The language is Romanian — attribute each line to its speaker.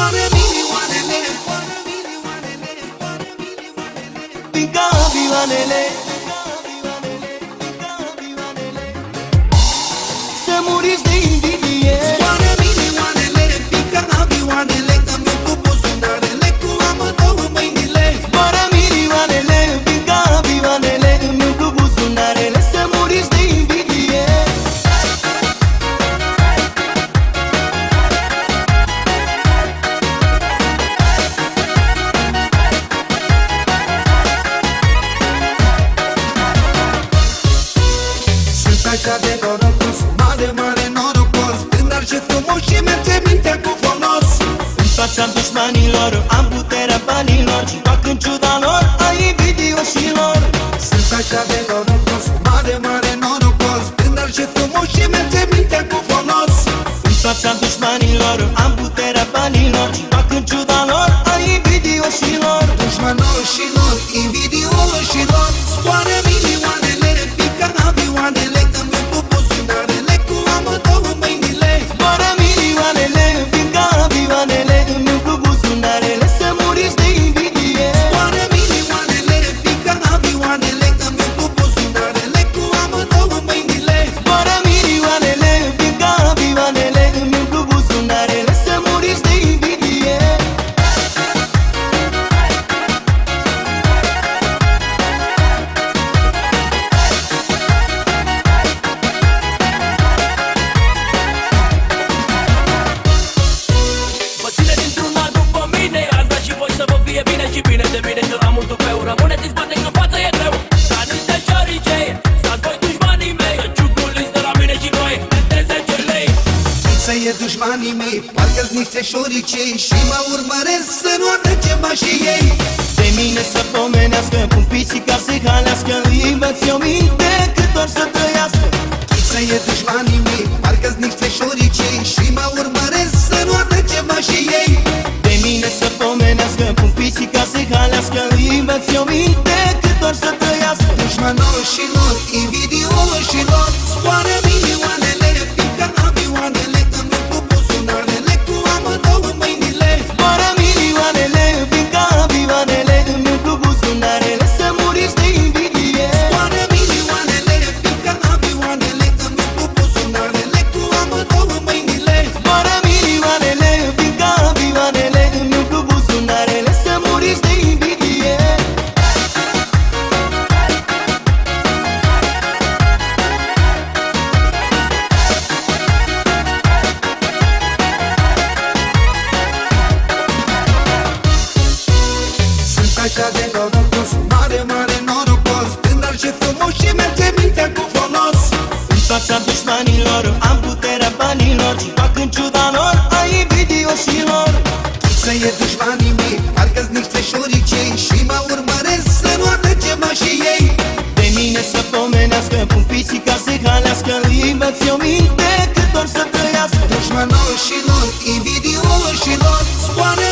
Speaker 1: Zboară milioanele Zboară milioanele Zboară Sunt așa de norocos Mare, mare norocos Tânăr și frumos Și merge mintea cu folos.
Speaker 2: În fața dușmanilor Am puterea banilor. Și fac în ciuda lor A invidioșilor.
Speaker 1: Sunt așa de norocos Mare, mare norocos Tânăr și frumos Și merge mintea cu folos.
Speaker 2: În fața dușmanilor Am puterea banilor. Și fac în ciuda lor A invidioșilor.
Speaker 1: Dușmanoșilor, invidioșilor Scoară
Speaker 2: de
Speaker 3: bine Că am mult peu Rămâneți în spate că în față e greu. Dar niște șoricei Stați voi dușmanii mei. Să ciuculiți de la mine și voi Peste 10 lei.
Speaker 1: Să e dușmanii mei? Parcă-s niște șoricei Și mă urmăresc să nu arde ceva și ei
Speaker 2: pomenească Pun pisica să halească Îi învăț eu minte Cât doar să trăiască.
Speaker 1: Dușmanoșilor, invidioșilor
Speaker 2: fața dușmanilor Am puterea banilor Și fac în ciuda lor A invidioșilor.
Speaker 1: Să e dușmanii mei Parcă-s niște șoricei Și mă urmăresc să nu arde ceva și ei.
Speaker 2: De mine să pomenească Pun pisica să halească Îi învăț eu minte Cât doar să trăiască.
Speaker 1: Dușmanoșilor, invidioșilor Scoară